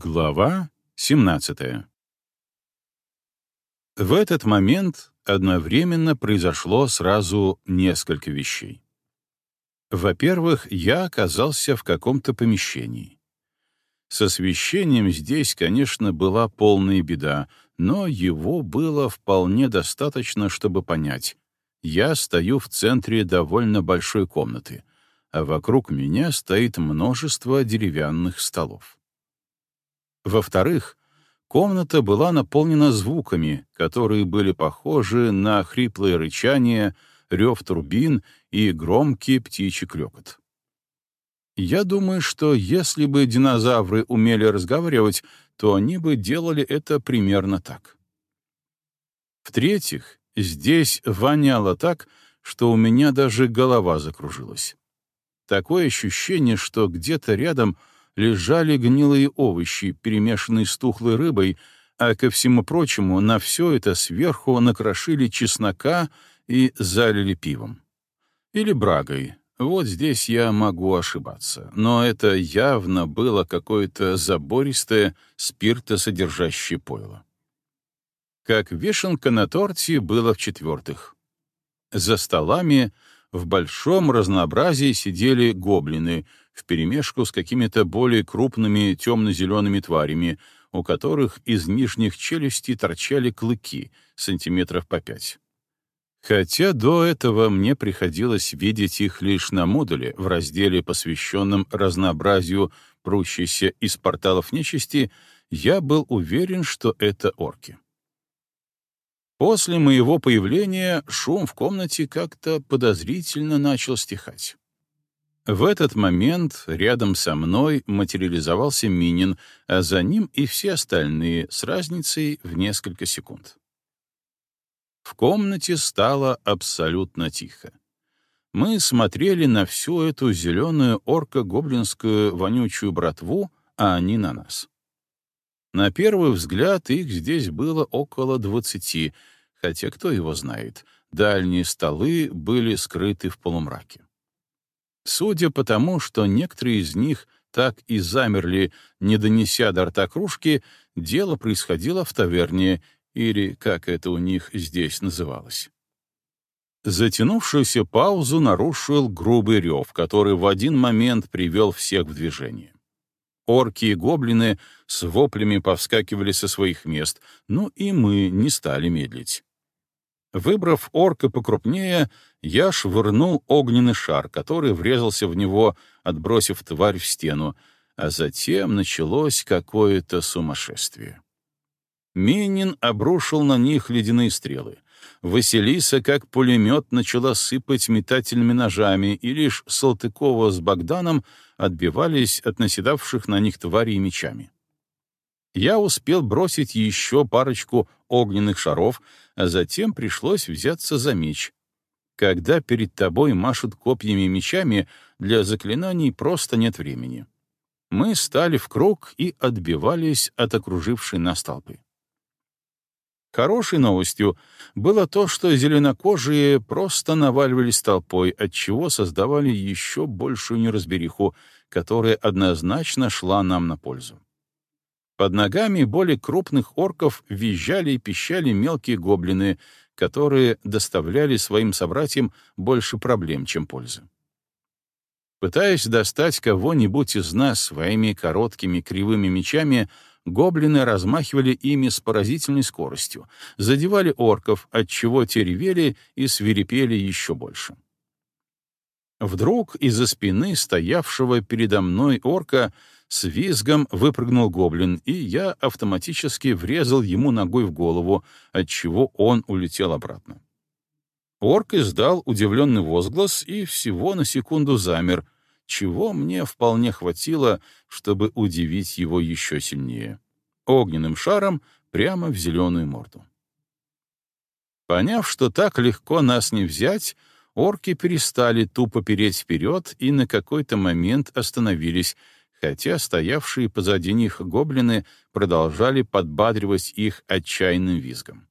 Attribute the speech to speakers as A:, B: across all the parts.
A: Глава 17 В этот момент одновременно произошло сразу несколько вещей. Во-первых, я оказался в каком-то помещении. С освещением здесь, конечно, была полная беда, но его было вполне достаточно, чтобы понять. Я стою в центре довольно большой комнаты, а вокруг меня стоит множество деревянных столов. Во-вторых, комната была наполнена звуками, которые были похожи на хриплое рычание, рев турбин и громкий птичий клёкот. Я думаю, что если бы динозавры умели разговаривать, то они бы делали это примерно так. В-третьих, здесь воняло так, что у меня даже голова закружилась. Такое ощущение, что где-то рядом — лежали гнилые овощи, перемешанные с тухлой рыбой, а ко всему прочему на все это сверху накрошили чеснока и залили пивом. Или брагой. Вот здесь я могу ошибаться, но это явно было какое-то забористое спиртосодержащее пойло. Как вешенка на торте было в-четвертых. За столами в большом разнообразии сидели гоблины — вперемешку с какими-то более крупными темно-зелеными тварями, у которых из нижних челюстей торчали клыки, сантиметров по пять. Хотя до этого мне приходилось видеть их лишь на модуле в разделе, посвященном разнообразию прущейся из порталов нечисти, я был уверен, что это орки. После моего появления шум в комнате как-то подозрительно начал стихать. В этот момент рядом со мной материализовался Минин, а за ним и все остальные с разницей в несколько секунд. В комнате стало абсолютно тихо. Мы смотрели на всю эту зеленую орко-гоблинскую вонючую братву, а они на нас. На первый взгляд их здесь было около двадцати, хотя кто его знает, дальние столы были скрыты в полумраке. Судя по тому, что некоторые из них так и замерли, не донеся до рта кружки, дело происходило в таверне, или как это у них здесь называлось. Затянувшуюся паузу нарушил грубый рев, который в один момент привел всех в движение. Орки и гоблины с воплями повскакивали со своих мест, но и мы не стали медлить. Выбрав орка покрупнее, я швырнул огненный шар, который врезался в него, отбросив тварь в стену, а затем началось какое-то сумасшествие. Минин обрушил на них ледяные стрелы. Василиса, как пулемет, начала сыпать метательными ножами, и лишь Салтыкова с Богданом отбивались от наседавших на них тварей мечами. Я успел бросить еще парочку огненных шаров, а затем пришлось взяться за меч. Когда перед тобой машут копьями и мечами, для заклинаний просто нет времени. Мы стали в круг и отбивались от окружившей нас толпы. Хорошей новостью было то, что зеленокожие просто наваливались толпой, отчего создавали еще большую неразбериху, которая однозначно шла нам на пользу. Под ногами более крупных орков визжали и пищали мелкие гоблины, которые доставляли своим собратьям больше проблем, чем пользы. Пытаясь достать кого-нибудь из нас своими короткими кривыми мечами, гоблины размахивали ими с поразительной скоростью, задевали орков, отчего те ревели и свирепели еще больше. Вдруг из-за спины стоявшего передо мной орка с визгом выпрыгнул гоблин, и я автоматически врезал ему ногой в голову, отчего он улетел обратно. Орк издал удивленный возглас и всего на секунду замер, чего мне вполне хватило, чтобы удивить его еще сильнее. Огненным шаром прямо в зеленую морду. Поняв, что так легко нас не взять, орки перестали тупо переть вперед и на какой-то момент остановились, хотя стоявшие позади них гоблины продолжали подбадривать их отчаянным визгом.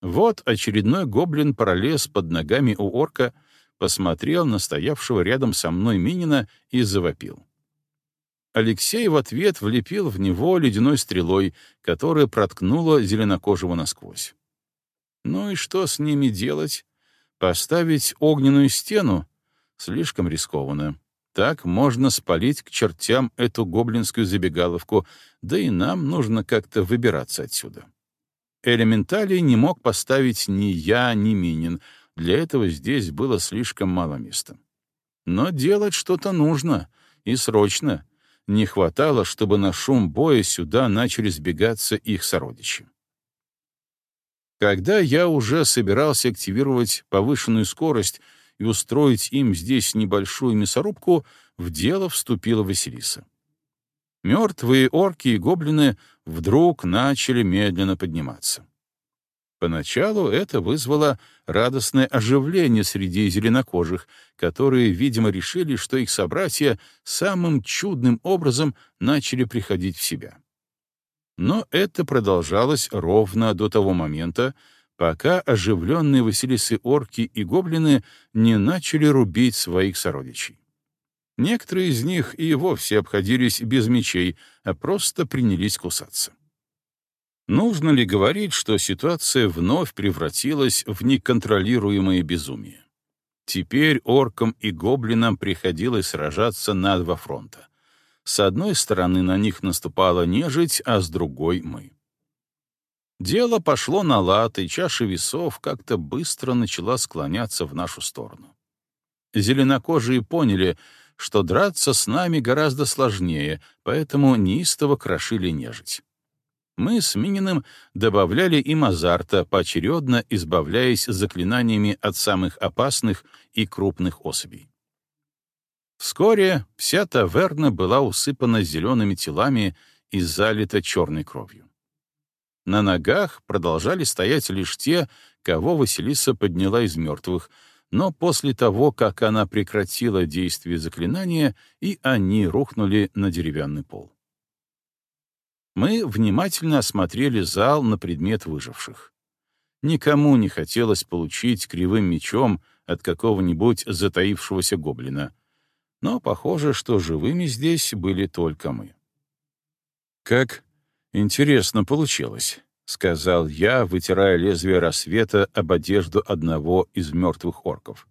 A: Вот очередной гоблин пролез под ногами у орка, посмотрел на стоявшего рядом со мной Минина и завопил. Алексей в ответ влепил в него ледяной стрелой, которая проткнула зеленокожего насквозь. Ну и что с ними делать? Поставить огненную стену? Слишком рискованно. Так можно спалить к чертям эту гоблинскую забегаловку, да и нам нужно как-то выбираться отсюда. Элементалей не мог поставить ни я, ни Минин. Для этого здесь было слишком мало места. Но делать что-то нужно, и срочно. Не хватало, чтобы на шум боя сюда начали сбегаться их сородичи. Когда я уже собирался активировать повышенную скорость и устроить им здесь небольшую мясорубку, в дело вступила Василиса. Мертвые орки и гоблины вдруг начали медленно подниматься. Поначалу это вызвало радостное оживление среди зеленокожих, которые, видимо, решили, что их собратья самым чудным образом начали приходить в себя. Но это продолжалось ровно до того момента, пока оживленные Василисы орки и гоблины не начали рубить своих сородичей. Некоторые из них и вовсе обходились без мечей, а просто принялись кусаться. Нужно ли говорить, что ситуация вновь превратилась в неконтролируемое безумие? Теперь оркам и гоблинам приходилось сражаться на два фронта. С одной стороны на них наступала нежить, а с другой — мы. Дело пошло на лад, и чаша весов как-то быстро начала склоняться в нашу сторону. Зеленокожие поняли, что драться с нами гораздо сложнее, поэтому неистово крошили нежить. Мы с Мининым добавляли им азарта, поочередно избавляясь заклинаниями от самых опасных и крупных особей. Вскоре вся таверна была усыпана зелеными телами и залита черной кровью. На ногах продолжали стоять лишь те, кого Василиса подняла из мертвых, но после того, как она прекратила действие заклинания, и они рухнули на деревянный пол. Мы внимательно осмотрели зал на предмет выживших. Никому не хотелось получить кривым мечом от какого-нибудь затаившегося гоблина. Но похоже, что живыми здесь были только мы. Как «Интересно получилось», — сказал я, вытирая лезвие рассвета об одежду одного из мертвых орков.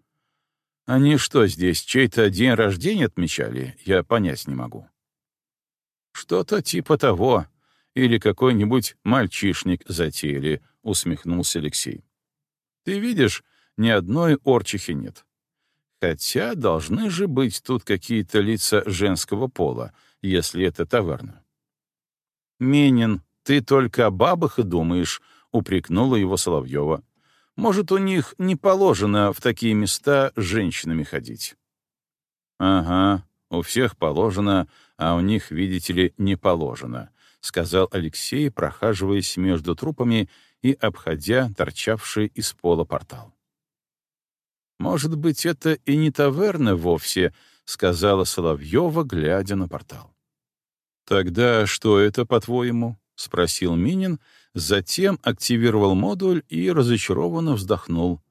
A: «Они что, здесь чей-то день рождения отмечали? Я понять не могу». «Что-то типа того. Или какой-нибудь мальчишник затеяли», — усмехнулся Алексей. «Ты видишь, ни одной орчихи нет. Хотя должны же быть тут какие-то лица женского пола, если это таверна. «Менин, ты только о бабах и думаешь», — упрекнула его Соловьева. «Может, у них не положено в такие места женщинами ходить?» «Ага, у всех положено, а у них, видите ли, не положено», — сказал Алексей, прохаживаясь между трупами и обходя торчавший из пола портал. «Может быть, это и не таверна вовсе», — сказала Соловьева, глядя на портал. «Тогда что это, по-твоему?» — спросил Минин, затем активировал модуль и разочарованно вздохнул.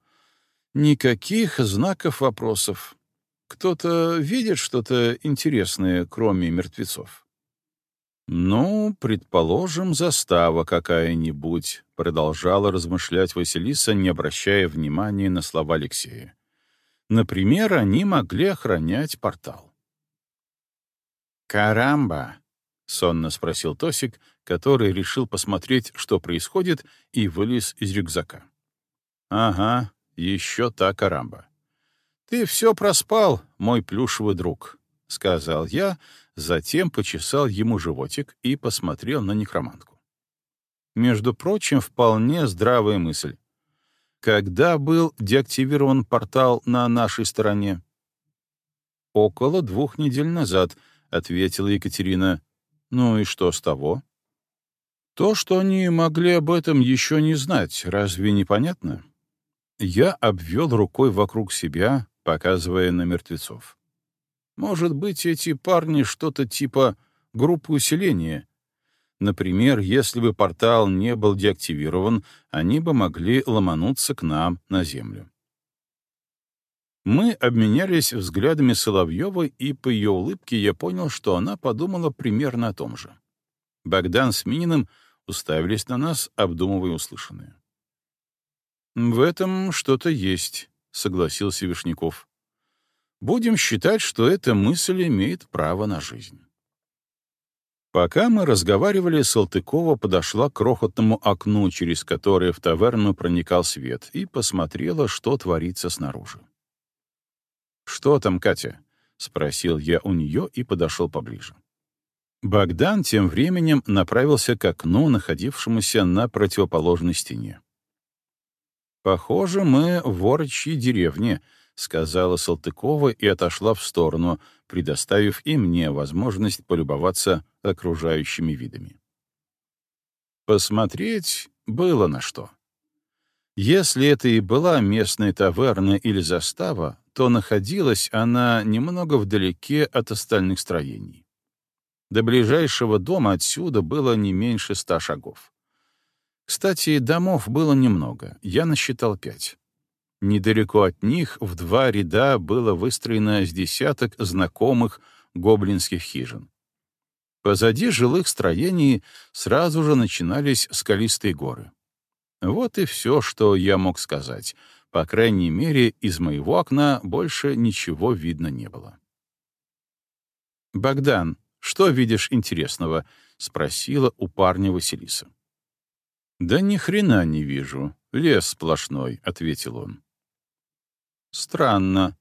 A: «Никаких знаков вопросов. Кто-то видит что-то интересное, кроме мертвецов?» «Ну, предположим, застава какая-нибудь», — продолжала размышлять Василиса, не обращая внимания на слова Алексея. «Например, они могли охранять портал». «Карамба!» — сонно спросил Тосик, который решил посмотреть, что происходит, и вылез из рюкзака. «Ага, еще та карамба. Ты все проспал, мой плюшевый друг», — сказал я, затем почесал ему животик и посмотрел на некромантку. Между прочим, вполне здравая мысль. Когда был деактивирован портал на нашей стороне? «Около двух недель назад», — ответила Екатерина. Ну и что с того? То, что они могли об этом еще не знать, разве не понятно? Я обвел рукой вокруг себя, показывая на мертвецов. Может быть, эти парни что-то типа группы усиления. Например, если бы портал не был деактивирован, они бы могли ломануться к нам на Землю. Мы обменялись взглядами Соловьевой, и по ее улыбке я понял, что она подумала примерно о том же. Богдан с Мининым уставились на нас, обдумывая услышанное. «В этом что-то есть», — согласился Вишняков. «Будем считать, что эта мысль имеет право на жизнь». Пока мы разговаривали, Салтыкова подошла к крохотному окну, через которое в таверну проникал свет, и посмотрела, что творится снаружи. «Что там, Катя?» — спросил я у нее и подошел поближе. Богдан тем временем направился к окну, находившемуся на противоположной стене. «Похоже, мы в ворочьей деревне», — сказала Салтыкова и отошла в сторону, предоставив и мне возможность полюбоваться окружающими видами. Посмотреть было на что. Если это и была местная таверна или застава, то находилась она немного вдалеке от остальных строений. До ближайшего дома отсюда было не меньше ста шагов. Кстати, домов было немного, я насчитал пять. Недалеко от них в два ряда было выстроено с десяток знакомых гоблинских хижин. Позади жилых строений сразу же начинались скалистые горы. Вот и все, что я мог сказать. По крайней мере, из моего окна больше ничего видно не было. «Богдан, что видишь интересного?» — спросила у парня Василиса. «Да ни хрена не вижу. Лес сплошной», — ответил он. «Странно.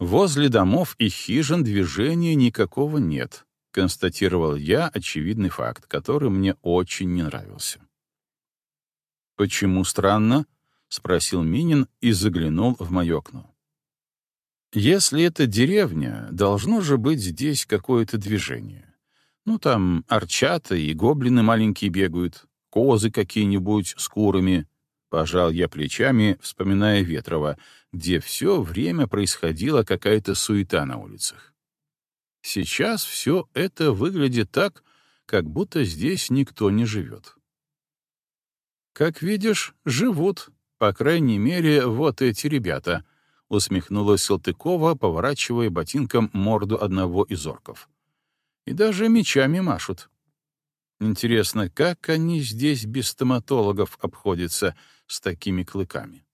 A: Возле домов и хижин движения никакого нет», — констатировал я очевидный факт, который мне очень не нравился. «Почему странно?» — спросил Минин и заглянул в мое окно. «Если это деревня, должно же быть здесь какое-то движение. Ну, там арчата и гоблины маленькие бегают, козы какие-нибудь с курами, Пожал я плечами, вспоминая Ветрова, где все время происходила какая-то суета на улицах. Сейчас все это выглядит так, как будто здесь никто не живет. «Как видишь, живут, по крайней мере, вот эти ребята», — усмехнулась Салтыкова, поворачивая ботинком морду одного из орков. «И даже мечами машут. Интересно, как они здесь без стоматологов обходятся с такими клыками?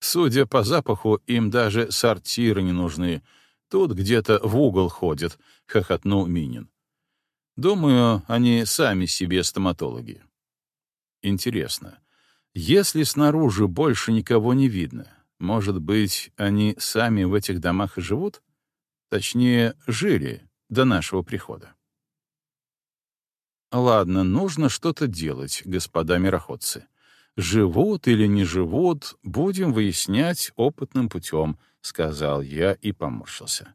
A: Судя по запаху, им даже сортиры не нужны. Тут где-то в угол ходят, — хохотнул Минин. Думаю, они сами себе стоматологи. Интересно, если снаружи больше никого не видно, может быть, они сами в этих домах и живут? Точнее, жили до нашего прихода. Ладно, нужно что-то делать, господа мироходцы. Живут или не живут, будем выяснять опытным путем, сказал я и поморщился.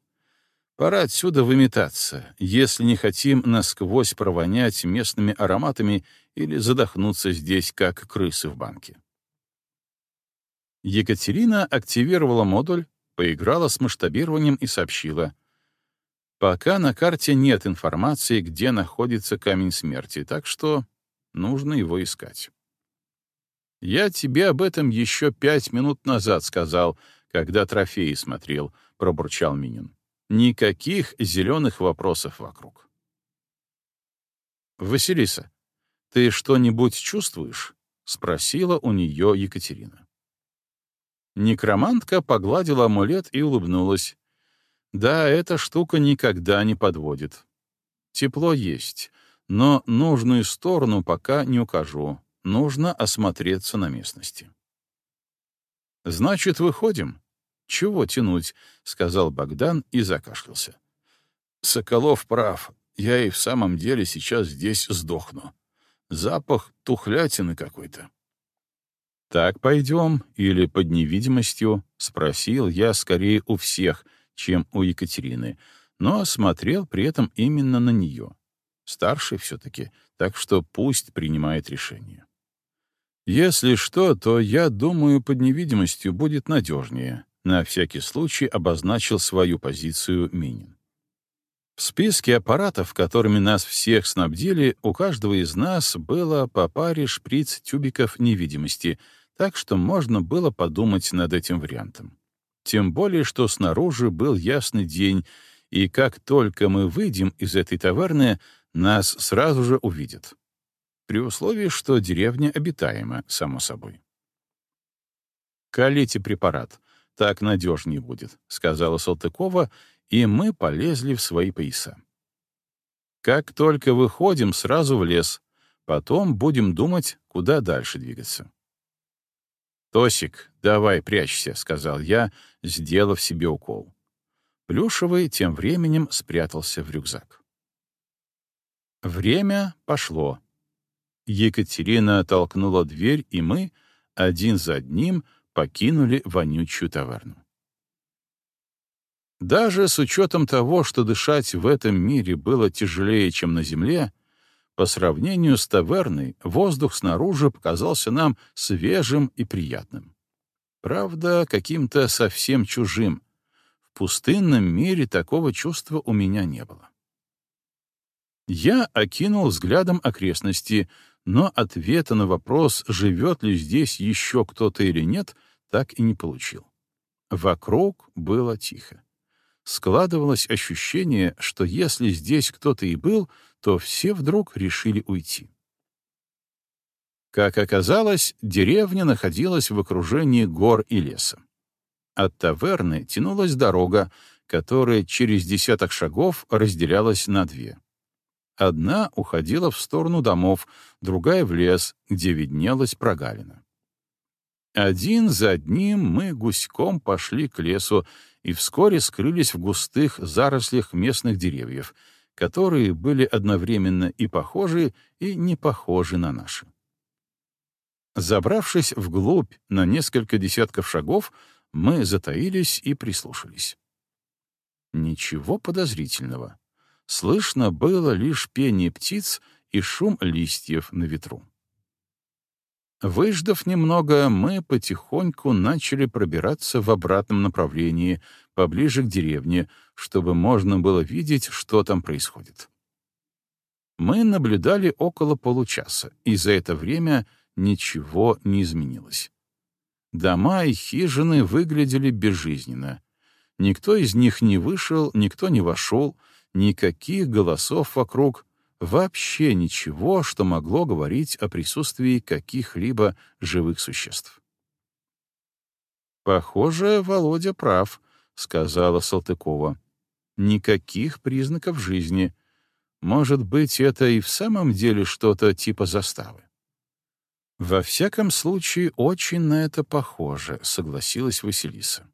A: Пора отсюда выметаться, если не хотим насквозь провонять местными ароматами или задохнуться здесь, как крысы в банке. Екатерина активировала модуль, поиграла с масштабированием и сообщила. Пока на карте нет информации, где находится камень смерти, так что нужно его искать. «Я тебе об этом еще пять минут назад сказал, когда трофеи смотрел», — пробурчал Минин. «Никаких зеленых вопросов вокруг». «Василиса, ты что-нибудь чувствуешь?» — спросила у нее Екатерина. Некромантка погладила амулет и улыбнулась. Да, эта штука никогда не подводит. Тепло есть, но нужную сторону пока не укажу. Нужно осмотреться на местности. «Значит, выходим?» «Чего тянуть?» — сказал Богдан и закашлялся. «Соколов прав. Я и в самом деле сейчас здесь сдохну. Запах тухлятины какой-то». «Так пойдем или под невидимостью?» — спросил я скорее у всех — чем у Екатерины, но смотрел при этом именно на нее. Старший все-таки, так что пусть принимает решение. Если что, то, я думаю, под невидимостью будет надежнее. На всякий случай обозначил свою позицию Минин. В списке аппаратов, которыми нас всех снабдили, у каждого из нас было по паре шприц-тюбиков невидимости, так что можно было подумать над этим вариантом. Тем более, что снаружи был ясный день, и как только мы выйдем из этой таверны, нас сразу же увидят. При условии, что деревня обитаема, само собой. «Колите препарат, так надежнее будет», — сказала Салтыкова, и мы полезли в свои пояса. Как только выходим, сразу в лес, потом будем думать, куда дальше двигаться. «Тосик, давай прячься», — сказал я, сделав себе укол. Плюшевый тем временем спрятался в рюкзак. Время пошло. Екатерина толкнула дверь, и мы, один за одним, покинули вонючую таверну. Даже с учетом того, что дышать в этом мире было тяжелее, чем на Земле, по сравнению с таверной воздух снаружи показался нам свежим и приятным. Правда, каким-то совсем чужим. В пустынном мире такого чувства у меня не было. Я окинул взглядом окрестности, но ответа на вопрос, живет ли здесь еще кто-то или нет, так и не получил. Вокруг было тихо. Складывалось ощущение, что если здесь кто-то и был, то все вдруг решили уйти. Как оказалось, деревня находилась в окружении гор и леса. От таверны тянулась дорога, которая через десяток шагов разделялась на две. Одна уходила в сторону домов, другая — в лес, где виднелась прогалина. Один за одним мы гуськом пошли к лесу и вскоре скрылись в густых зарослях местных деревьев, которые были одновременно и похожи, и не похожи на наши. Забравшись вглубь на несколько десятков шагов, мы затаились и прислушались. Ничего подозрительного. Слышно было лишь пение птиц и шум листьев на ветру. Выждав немного, мы потихоньку начали пробираться в обратном направлении, поближе к деревне, чтобы можно было видеть, что там происходит. Мы наблюдали около получаса, и за это время ничего не изменилось. Дома и хижины выглядели безжизненно. Никто из них не вышел, никто не вошел, никаких голосов вокруг, Вообще ничего, что могло говорить о присутствии каких-либо живых существ. «Похоже, Володя прав», — сказала Салтыкова. «Никаких признаков жизни. Может быть, это и в самом деле что-то типа заставы». «Во всяком случае, очень на это похоже», — согласилась Василиса.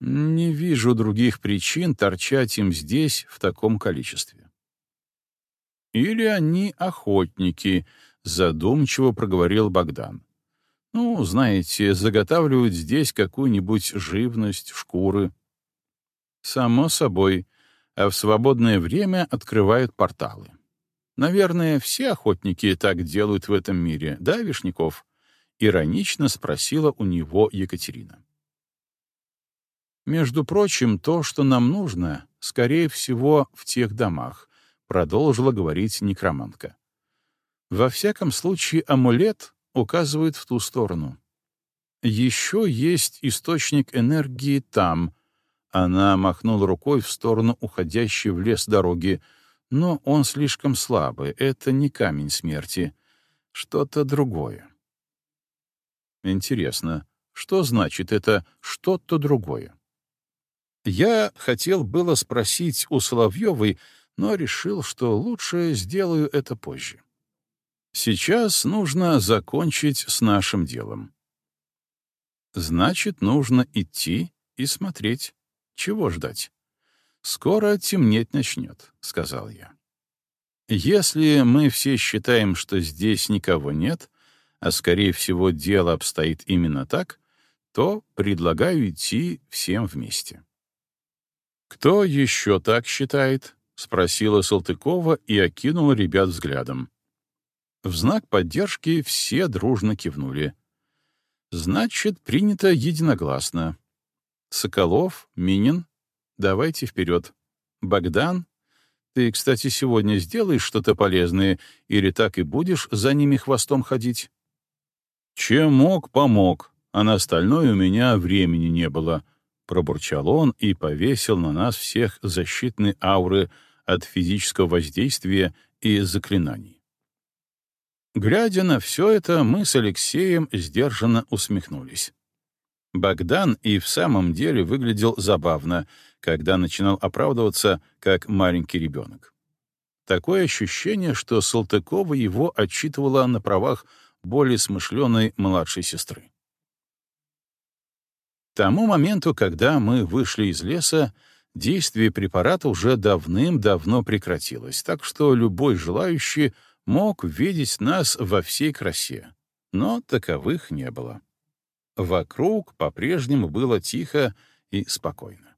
A: «Не вижу других причин торчать им здесь в таком количестве». Или они охотники, задумчиво проговорил Богдан. Ну, знаете, заготавливают здесь какую-нибудь живность, шкуры. Само собой, а в свободное время открывают порталы. Наверное, все охотники так делают в этом мире, да, Вишняков? Иронично спросила у него Екатерина. Между прочим, то, что нам нужно, скорее всего, в тех домах, продолжила говорить некромантка. Во всяком случае, амулет указывает в ту сторону. Еще есть источник энергии там. Она махнула рукой в сторону уходящей в лес дороги, но он слишком слабый, это не камень смерти, что-то другое. Интересно, что значит это «что-то другое»? Я хотел было спросить у Соловьевой, но решил, что лучше сделаю это позже. Сейчас нужно закончить с нашим делом. Значит, нужно идти и смотреть. Чего ждать? Скоро темнеть начнет, — сказал я. Если мы все считаем, что здесь никого нет, а, скорее всего, дело обстоит именно так, то предлагаю идти всем вместе. Кто еще так считает? — спросила Салтыкова и окинула ребят взглядом. В знак поддержки все дружно кивнули. «Значит, принято единогласно. Соколов, Минин, давайте вперед. Богдан, ты, кстати, сегодня сделаешь что-то полезное или так и будешь за ними хвостом ходить?» «Чем мог, помог, а на остальное у меня времени не было», — пробурчал он и повесил на нас всех защитные ауры от физического воздействия и заклинаний. Глядя на все это, мы с Алексеем сдержанно усмехнулись. Богдан и в самом деле выглядел забавно, когда начинал оправдываться, как маленький ребенок. Такое ощущение, что Салтыкова его отчитывала на правах более смышленой младшей сестры. К тому моменту, когда мы вышли из леса, действие препарата уже давным-давно прекратилось, так что любой желающий мог видеть нас во всей красе, но таковых не было. Вокруг по-прежнему было тихо и спокойно.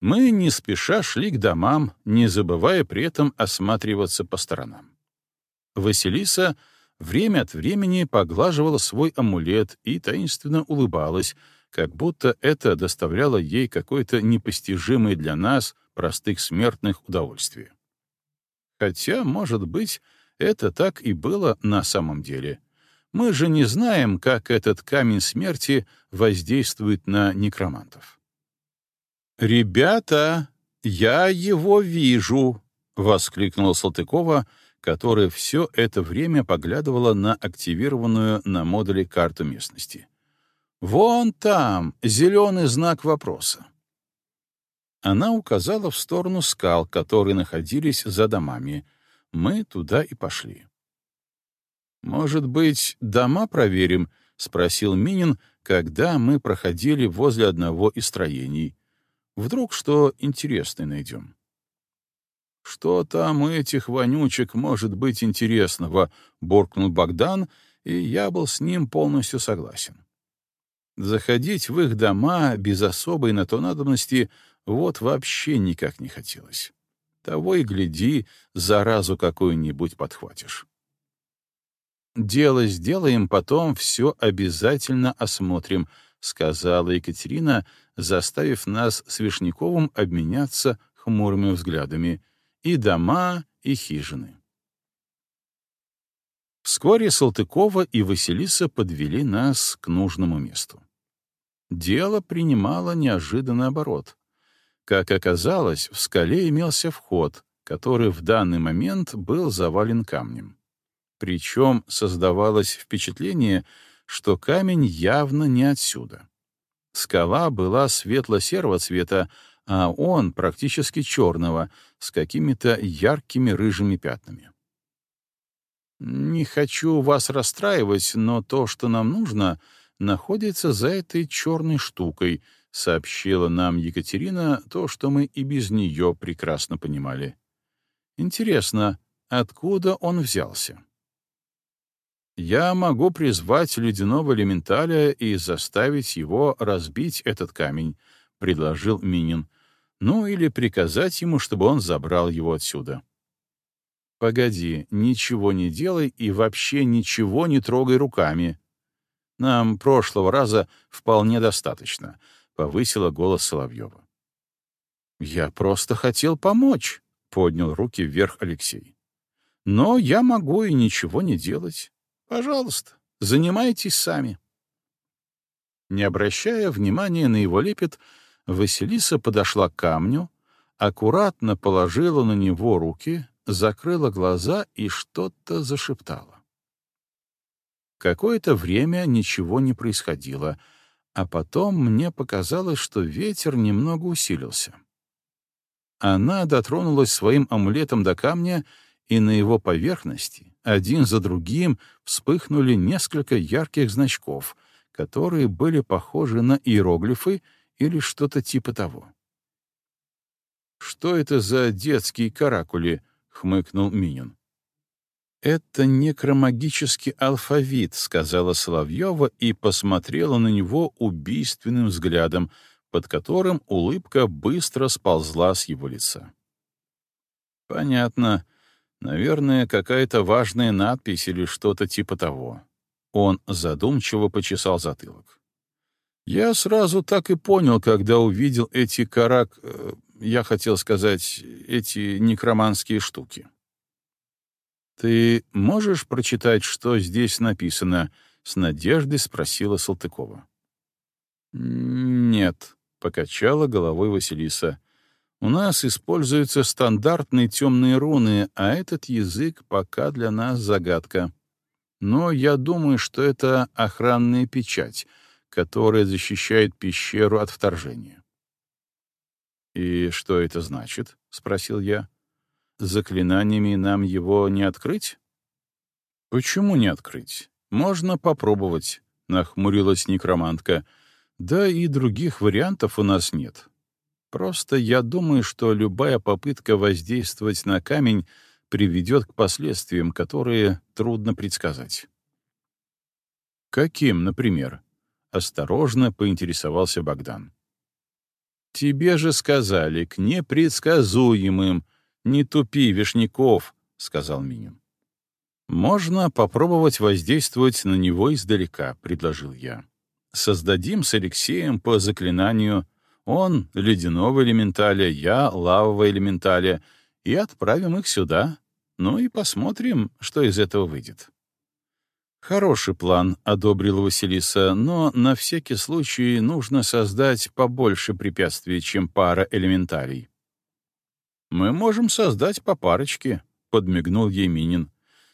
A: Мы не спеша шли к домам, не забывая при этом осматриваться по сторонам. Василиса — время от времени поглаживала свой амулет и таинственно улыбалась, как будто это доставляло ей какое-то непостижимое для нас, простых смертных, удовольствие. Хотя, может быть, это так и было на самом деле. Мы же не знаем, как этот камень смерти воздействует на некромантов. «Ребята, я его вижу!» — воскликнула Салтыкова — которая все это время поглядывала на активированную на модуле карту местности. «Вон там, зеленый знак вопроса». Она указала в сторону скал, которые находились за домами. Мы туда и пошли. «Может быть, дома проверим?» — спросил Минин, когда мы проходили возле одного из строений. «Вдруг что интересное найдем?» «Что там у этих вонючек может быть интересного?» — буркнул Богдан, и я был с ним полностью согласен. Заходить в их дома без особой на то надобности вот вообще никак не хотелось. Того и гляди, заразу какую-нибудь подхватишь. «Дело сделаем, потом все обязательно осмотрим», — сказала Екатерина, заставив нас с Вишняковым обменяться хмурыми взглядами — и дома, и хижины. Вскоре Салтыкова и Василиса подвели нас к нужному месту. Дело принимало неожиданный оборот. Как оказалось, в скале имелся вход, который в данный момент был завален камнем. Причем создавалось впечатление, что камень явно не отсюда. Скала была светло-серого цвета, а он практически черного, с какими-то яркими рыжими пятнами. «Не хочу вас расстраивать, но то, что нам нужно, находится за этой черной штукой», — сообщила нам Екатерина то, что мы и без нее прекрасно понимали. «Интересно, откуда он взялся?» «Я могу призвать ледяного элементаля и заставить его разбить этот камень», — предложил Минин ну или приказать ему, чтобы он забрал его отсюда. «Погоди, ничего не делай и вообще ничего не трогай руками. Нам прошлого раза вполне достаточно», — повысила голос Соловьева. «Я просто хотел помочь», — поднял руки вверх Алексей. «Но я могу и ничего не делать. Пожалуйста, занимайтесь сами». Не обращая внимания на его лепет, Василиса подошла к камню, аккуратно положила на него руки, закрыла глаза и что-то зашептала. Какое-то время ничего не происходило, а потом мне показалось, что ветер немного усилился. Она дотронулась своим амулетом до камня, и на его поверхности один за другим вспыхнули несколько ярких значков, которые были похожи на иероглифы или что-то типа того. «Что это за детские каракули?» — хмыкнул Минин. «Это некромагический алфавит», — сказала Соловьева и посмотрела на него убийственным взглядом, под которым улыбка быстро сползла с его лица. «Понятно. Наверное, какая-то важная надпись или что-то типа того». Он задумчиво почесал затылок. Я сразу так и понял, когда увидел эти карак... Э, я хотел сказать, эти некроманские штуки. «Ты можешь прочитать, что здесь написано?» — с надеждой спросила Салтыкова. «Нет», — покачала головой Василиса. «У нас используются стандартные темные руны, а этот язык пока для нас загадка. Но я думаю, что это охранная печать, которая защищает пещеру от вторжения». «И что это значит?» — спросил я. «Заклинаниями нам его не открыть?» «Почему не открыть? Можно попробовать», — нахмурилась некромантка. «Да и других вариантов у нас нет. Просто я думаю, что любая попытка воздействовать на камень приведет к последствиям, которые трудно предсказать». «Каким, например?» — осторожно поинтересовался Богдан. «Тебе же сказали, к непредсказуемым. Не тупи, Вишняков», — сказал Минин. «Можно попробовать воздействовать на него издалека», — предложил я. «Создадим с Алексеем по заклинанию. Он — ледяного элементаля, я — лавового элементаля, и отправим их сюда. Ну и посмотрим, что из этого выйдет». «Хороший план», — одобрила Василиса, «но на всякий случай нужно создать побольше препятствий, чем пара элементарий». «Мы можем создать по парочке», — подмигнул Еминин.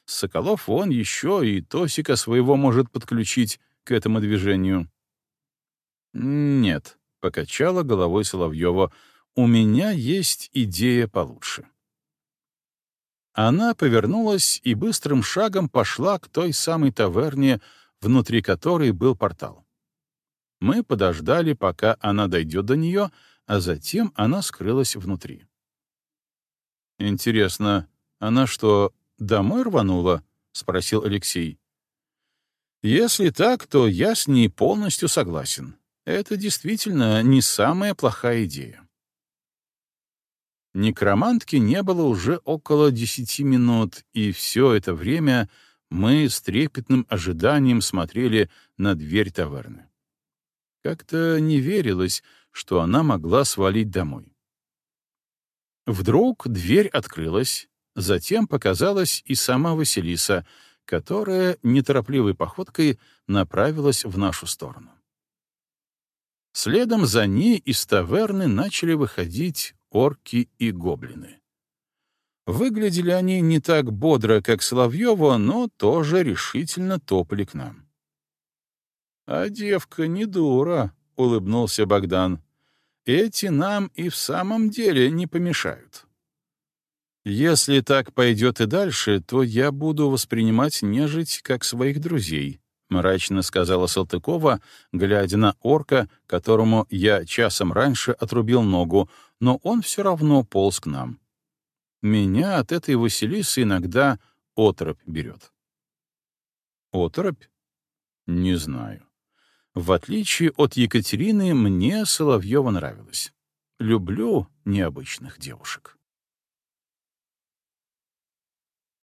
A: Соколов он еще и Тосика своего может подключить к этому движению. «Нет», — покачала головой Соловьева, — «у меня есть идея получше». Она повернулась и быстрым шагом пошла к той самой таверне, внутри которой был портал. Мы подождали, пока она дойдет до нее, а затем она скрылась внутри. «Интересно, она что, домой рванула?» — спросил Алексей. «Если так, то я с ней полностью согласен. Это действительно не самая плохая идея». Некромантки не было уже около десяти минут, и все это время мы с трепетным ожиданием смотрели на дверь таверны. Как-то не верилось, что она могла свалить домой. Вдруг дверь открылась, Затем показалась и сама Василиса, которая неторопливой походкой направилась в нашу сторону. Следом за ней из таверны начали выходить орки и гоблины. Выглядели они не так бодро, как Соловьева, но тоже решительно топали к нам. «А девка не дура», — улыбнулся Богдан. «Эти нам и в самом деле не помешают». «Если так пойдет и дальше, то я буду воспринимать нежить как своих друзей», — мрачно сказала Салтыкова, глядя на орка, которому я часом раньше отрубил ногу, но он все равно полз к нам. Меня от этой Василисы иногда оторопь берет. Оторопь? Не знаю. В отличие от Екатерины, мне Соловьева нравилась. Люблю необычных девушек.